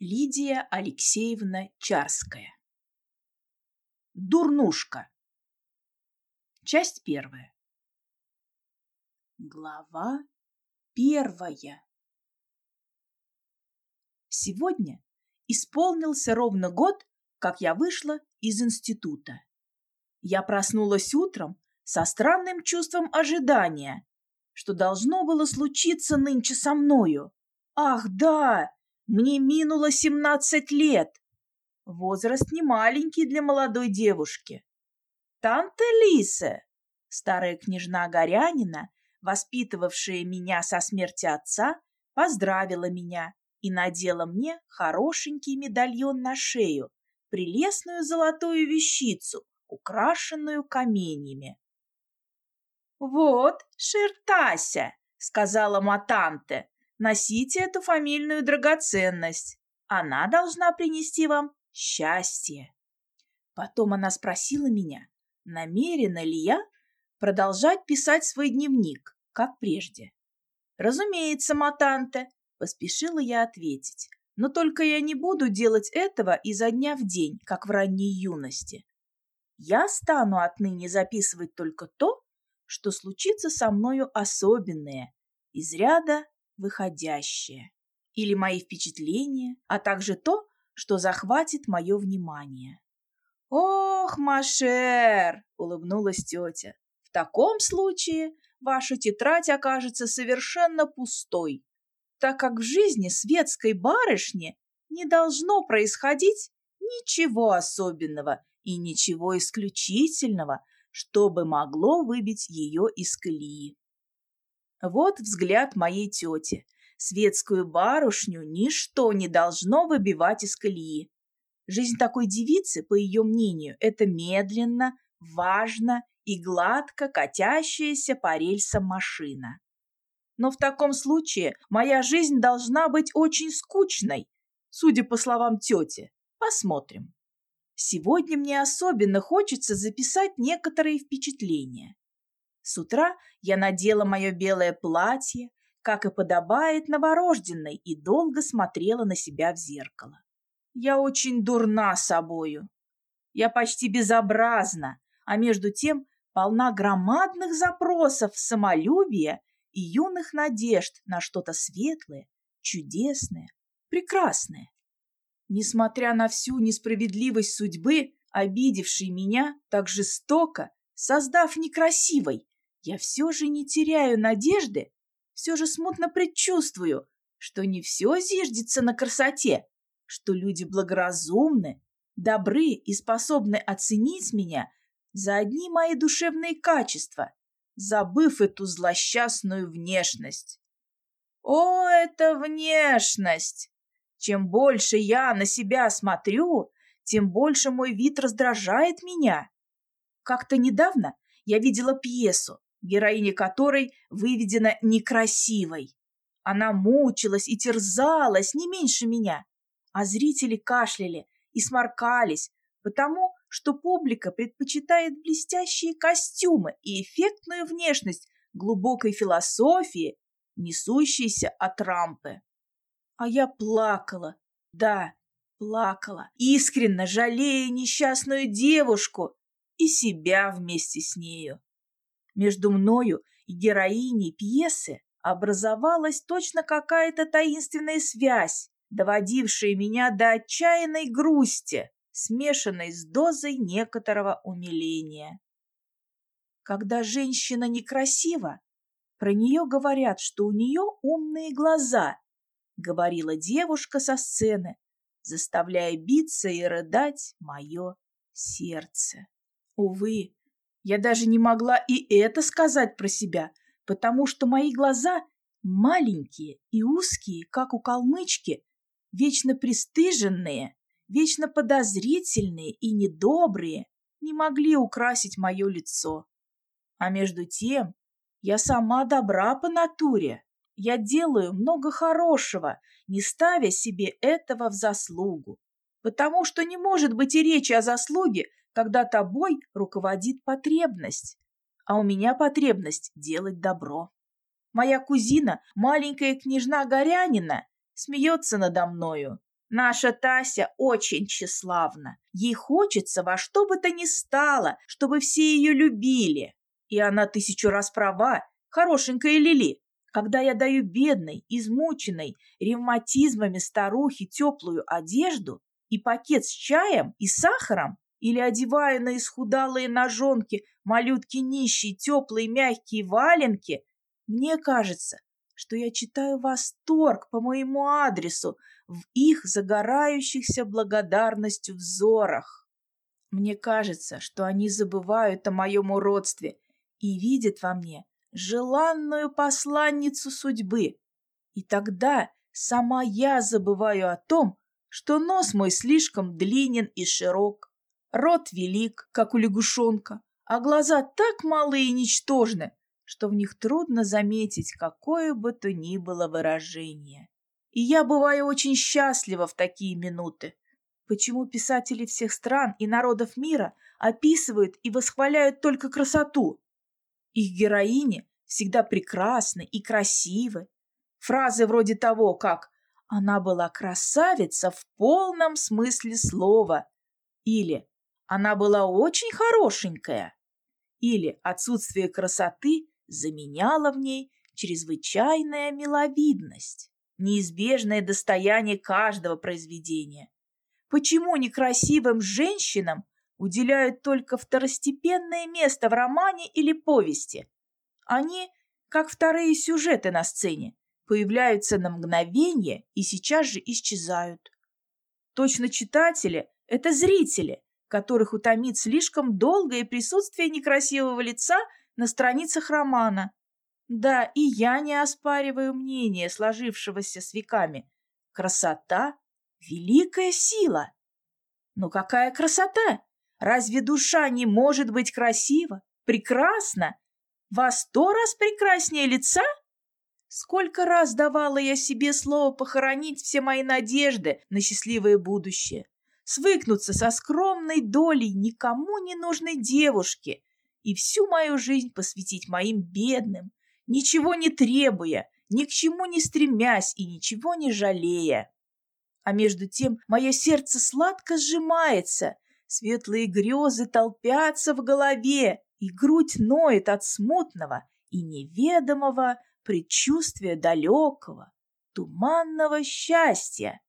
Лидия Алексеевна Чарская. Дурнушка. Часть первая. Глава первая. Сегодня исполнился ровно год, как я вышла из института. Я проснулась утром со странным чувством ожидания, что должно было случиться нынче со мною. Ах, да! Мне минуло семнадцать лет. Возраст не маленький для молодой девушки. Танта Лиса, старая княжна Горянина, воспитывавшая меня со смерти отца, поздравила меня и надела мне хорошенький медальон на шею, прелестную золотую вещицу, украшенную каменьями. «Вот, Ширтася!» — сказала Матанте, Носите эту фамильную драгоценность. Она должна принести вам счастье. Потом она спросила меня, намерена ли я продолжать писать свой дневник, как прежде. «Разумеется, Матанте», — поспешила я ответить. «Но только я не буду делать этого изо дня в день, как в ранней юности. Я стану отныне записывать только то, что случится со мною особенное, из ряда выходящее, или мои впечатления, а также то, что захватит мое внимание. «Ох, Машер!» — улыбнулась тетя. «В таком случае ваша тетрадь окажется совершенно пустой, так как в жизни светской барышни не должно происходить ничего особенного и ничего исключительного, чтобы могло выбить ее из колеи. Вот взгляд моей тети. Светскую барышню ничто не должно выбивать из колеи. Жизнь такой девицы, по ее мнению, это медленно, важно и гладко катящаяся по рельсам машина. Но в таком случае моя жизнь должна быть очень скучной, судя по словам тети. Посмотрим. Сегодня мне особенно хочется записать некоторые впечатления. С утра я надела мое белое платье, как и подобает новорожденной, и долго смотрела на себя в зеркало. Я очень дурна собою. Я почти безобразна, а между тем полна громадных запросов самолюбия и юных надежд на что-то светлое, чудесное, прекрасное. Несмотря на всю несправедливость судьбы, обидевшей меня так жестоко, создав некрасивой, я все же не теряю надежды, все же смутно предчувствую, что не все зиждется на красоте, что люди благоразумны, добры и способны оценить меня за одни мои душевные качества, забыв эту злосчастную внешность. О, эта внешность! Чем больше я на себя смотрю, тем больше мой вид раздражает меня. Как-то недавно я видела пьесу, героиня которой выведена некрасивой. Она мучилась и терзалась не меньше меня, а зрители кашляли и сморкались, потому что публика предпочитает блестящие костюмы и эффектную внешность глубокой философии, несущейся от рампы. А я плакала, да, плакала, искренне жалея несчастную девушку и себя вместе с нею. Между мною и героиней пьесы образовалась точно какая-то таинственная связь, доводившая меня до отчаянной грусти, смешанной с дозой некоторого умиления. Когда женщина некрасива, про нее говорят, что у нее умные глаза, говорила девушка со сцены, заставляя биться и рыдать мое сердце. Увы, я даже не могла и это сказать про себя, потому что мои глаза маленькие и узкие, как у калмычки, вечно пристыженные, вечно подозрительные и недобрые, не могли украсить мое лицо. А между тем я сама добра по натуре. Я делаю много хорошего, не ставя себе этого в заслугу. Потому что не может быть и речи о заслуге, когда тобой руководит потребность, а у меня потребность делать добро. Моя кузина, маленькая княжна Горянина, смеется надо мною, Наша Тася очень тщеславна. Ей хочется во что бы то ни стало, чтобы все ее любили. И она тысячу раз права, хорошенькая Лили. Когда я даю бедной, измученной ревматизмами старухе теплую одежду и пакет с чаем и сахаром, или одеваю на исхудалые ножонки малютки нищие теплые мягкие валенки, мне кажется, что я читаю восторг по моему адресу в их загорающихся благодарностью взорах. Мне кажется, что они забывают о моем уродстве и видят во мне желанную посланницу судьбы. И тогда сама я забываю о том, что нос мой слишком длинен и широк, рот велик, как у лягушонка, а глаза так малы и ничтожны, что в них трудно заметить какое бы то ни было выражение. И я бываю очень счастлива в такие минуты. Почему писатели всех стран и народов мира описывают и восхваляют только красоту? Их героини всегда прекрасны и красивы. Фразы вроде того, как «она была красавица в полном смысле слова» или «она была очень хорошенькая» или «отсутствие красоты заменяло в ней чрезвычайная миловидность» неизбежное достояние каждого произведения. Почему некрасивым женщинам уделяют только второстепенное место в романе или повести? Они, как вторые сюжеты на сцене, появляются на мгновение и сейчас же исчезают. Точно читатели – это зрители, которых утомит слишком долгое присутствие некрасивого лица на страницах романа. Да, и я не оспариваю мнение, сложившегося с веками. Красота — великая сила. Но какая красота? Разве душа не может быть красива, прекрасна? Во сто раз прекраснее лица? Сколько раз давала я себе слово похоронить все мои надежды на счастливое будущее, свыкнуться со скромной долей никому не нужной девушки и всю мою жизнь посвятить моим бедным, ничего не требуя, ни к чему не стремясь и ничего не жалея. А между тем мое сердце сладко сжимается, светлые грезы толпятся в голове, и грудь ноет от смутного и неведомого предчувствия далекого, туманного счастья.